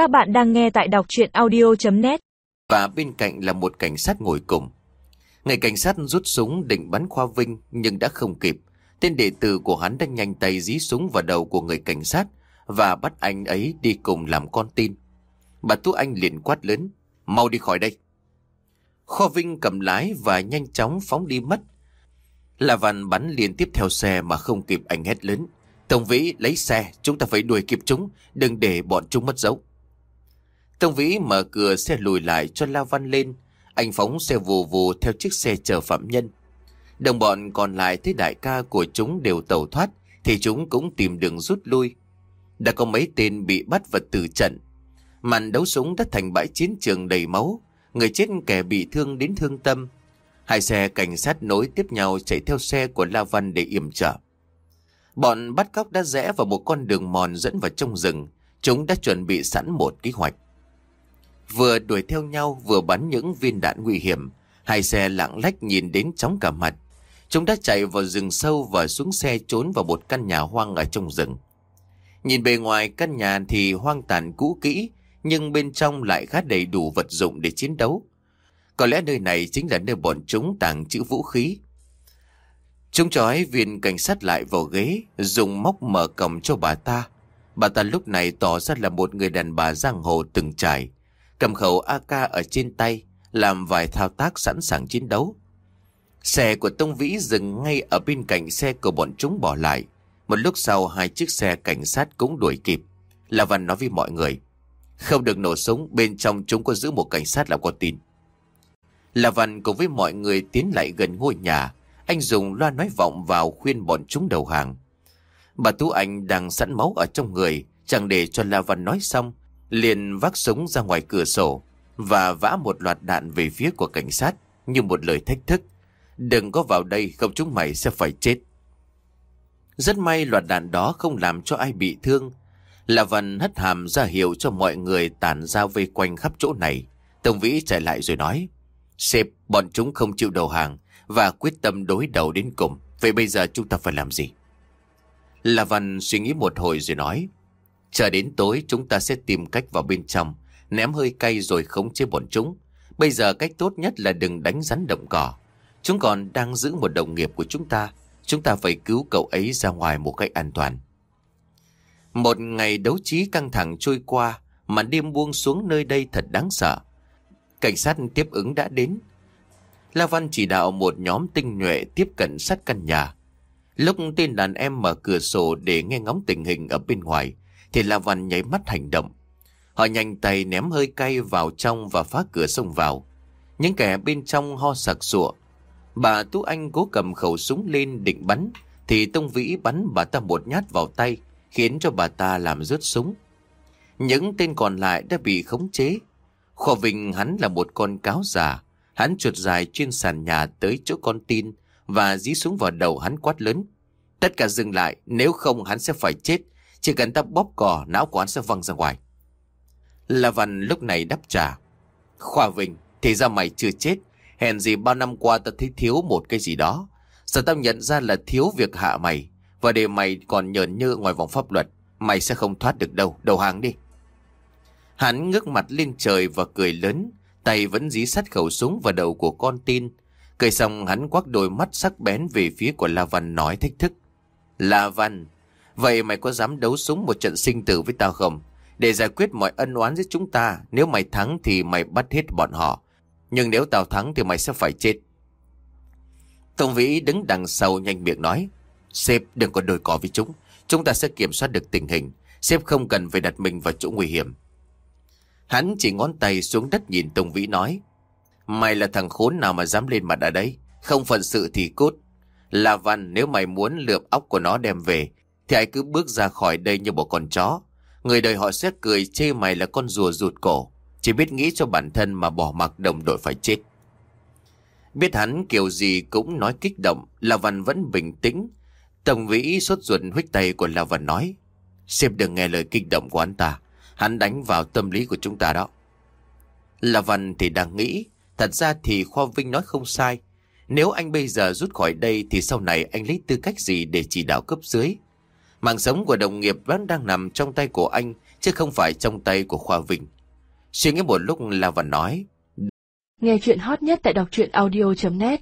Các bạn đang nghe tại đọc chuyện audio.net Và bên cạnh là một cảnh sát ngồi cùng. Người cảnh sát rút súng định bắn Khoa Vinh nhưng đã không kịp. Tên đệ tử của hắn đã nhanh tay dí súng vào đầu của người cảnh sát và bắt anh ấy đi cùng làm con tin. Bà Tú Anh liền quát lớn, mau đi khỏi đây. Khoa Vinh cầm lái và nhanh chóng phóng đi mất. Là vằn bắn liên tiếp theo xe mà không kịp anh hét lớn. tổng Vĩ lấy xe, chúng ta phải đuổi kịp chúng, đừng để bọn chúng mất dấu. Tông Vĩ mở cửa xe lùi lại cho La Văn lên, anh phóng xe vù vù theo chiếc xe chở phạm nhân. Đồng bọn còn lại thấy đại ca của chúng đều tẩu thoát, thì chúng cũng tìm đường rút lui. Đã có mấy tên bị bắt và tử trận. Màn đấu súng đã thành bãi chiến trường đầy máu, người chết kẻ bị thương đến thương tâm. Hai xe cảnh sát nối tiếp nhau chạy theo xe của La Văn để yểm trợ. Bọn bắt cóc đã rẽ vào một con đường mòn dẫn vào trong rừng. Chúng đã chuẩn bị sẵn một kế hoạch. Vừa đuổi theo nhau vừa bắn những viên đạn nguy hiểm. Hai xe lạng lách nhìn đến chóng cả mặt. Chúng đã chạy vào rừng sâu và xuống xe trốn vào một căn nhà hoang ở trong rừng. Nhìn bề ngoài căn nhà thì hoang tàn cũ kỹ, nhưng bên trong lại khá đầy đủ vật dụng để chiến đấu. Có lẽ nơi này chính là nơi bọn chúng tàng trữ vũ khí. Chúng trói viên cảnh sát lại vào ghế, dùng móc mở cổng cho bà ta. Bà ta lúc này tỏ ra là một người đàn bà giang hồ từng trải, cầm khẩu AK ở trên tay, làm vài thao tác sẵn sàng chiến đấu. Xe của Tông Vĩ dừng ngay ở bên cạnh xe của bọn chúng bỏ lại. Một lúc sau hai chiếc xe cảnh sát cũng đuổi kịp. La Văn nói với mọi người. Không được nổ súng, bên trong chúng có giữ một cảnh sát làm con tin. La Văn cùng với mọi người tiến lại gần ngôi nhà. Anh dùng loa nói vọng vào khuyên bọn chúng đầu hàng. Bà Tú Anh đang sẵn máu ở trong người, chẳng để cho La Văn nói xong, liền vác súng ra ngoài cửa sổ và vã một loạt đạn về phía của cảnh sát như một lời thách thức. Đừng có vào đây không chúng mày sẽ phải chết. Rất may loạt đạn đó không làm cho ai bị thương. La Văn hất hàm ra hiệu cho mọi người tản ra vây quanh khắp chỗ này. Tổng Vĩ chạy lại rồi nói. Sếp, bọn chúng không chịu đầu hàng và quyết tâm đối đầu đến cùng. Vậy bây giờ chúng ta phải làm gì? La Văn suy nghĩ một hồi rồi nói. Chờ đến tối chúng ta sẽ tìm cách vào bên trong, ném hơi cay rồi khống chế bọn chúng. Bây giờ cách tốt nhất là đừng đánh rắn động cỏ. Chúng còn đang giữ một đồng nghiệp của chúng ta. Chúng ta phải cứu cậu ấy ra ngoài một cách an toàn. Một ngày đấu trí căng thẳng trôi qua, mà đêm buông xuống nơi đây thật đáng sợ. Cảnh sát tiếp ứng đã đến. La Văn chỉ đạo một nhóm tinh nhuệ tiếp cận sát căn nhà. Lúc tên đàn em mở cửa sổ để nghe ngóng tình hình ở bên ngoài, thì La Văn nháy mắt hành động. Họ nhanh tay ném hơi cay vào trong và phá cửa xông vào. Những kẻ bên trong ho sặc sụa. Bà Tú Anh cố cầm khẩu súng lên định bắn, thì Tông Vĩ bắn bà ta một nhát vào tay, khiến cho bà ta làm rớt súng. Những tên còn lại đã bị khống chế. Kho Vinh hắn là một con cáo già, hắn chuột dài trên sàn nhà tới chỗ con tin và dí súng vào đầu hắn quát lớn. Tất cả dừng lại, nếu không hắn sẽ phải chết, chỉ cần ta bóp cò, não của sẽ văng ra ngoài. La Văn lúc này đáp trả. Khoa Vinh, thì ra mày chưa chết, hèn gì bao năm qua ta thấy thiếu một cái gì đó. Giờ tao nhận ra là thiếu việc hạ mày, và để mày còn nhờn như ngoài vòng pháp luật, mày sẽ không thoát được đâu, đầu hàng đi. Hắn ngước mặt lên trời và cười lớn, tay vẫn dí sát khẩu súng vào đầu của con tin. Cười xong hắn quắc đôi mắt sắc bén về phía của La Văn nói thách thức. La Văn, vậy mày có dám đấu súng một trận sinh tử với tao không? Để giải quyết mọi ân oán giữa chúng ta, nếu mày thắng thì mày bắt hết bọn họ. Nhưng nếu tao thắng thì mày sẽ phải chết. tổng Vĩ đứng đằng sau nhanh miệng nói. Sếp đừng có đôi cỏ với chúng. Chúng ta sẽ kiểm soát được tình hình. Sếp không cần phải đặt mình vào chỗ nguy hiểm. Hắn chỉ ngón tay xuống đất nhìn tổng Vĩ nói. Mày là thằng khốn nào mà dám lên mặt ở đây? Không phận sự thì cốt. Là văn nếu mày muốn lượm óc của nó đem về, thì hãy cứ bước ra khỏi đây như một con chó. Người đời họ sẽ cười chê mày là con rùa rụt cổ. Chỉ biết nghĩ cho bản thân mà bỏ mặc đồng đội phải chết. Biết hắn kiểu gì cũng nói kích động, La Văn vẫn bình tĩnh. Tổng vĩ sốt ruột huyết tay của La Văn nói. xem đừng nghe lời kích động của anh ta. Hắn đánh vào tâm lý của chúng ta đó. La Văn thì đang nghĩ, thật ra thì Khoa Vinh nói không sai. Nếu anh bây giờ rút khỏi đây thì sau này anh lấy tư cách gì để chỉ đạo cấp dưới? Mạng sống của đồng nghiệp vẫn đang nằm trong tay của anh, chứ không phải trong tay của Khoa Vinh. Suy nghĩ một lúc là và nói. Nghe chuyện hot nhất tại đọc truyện audio.net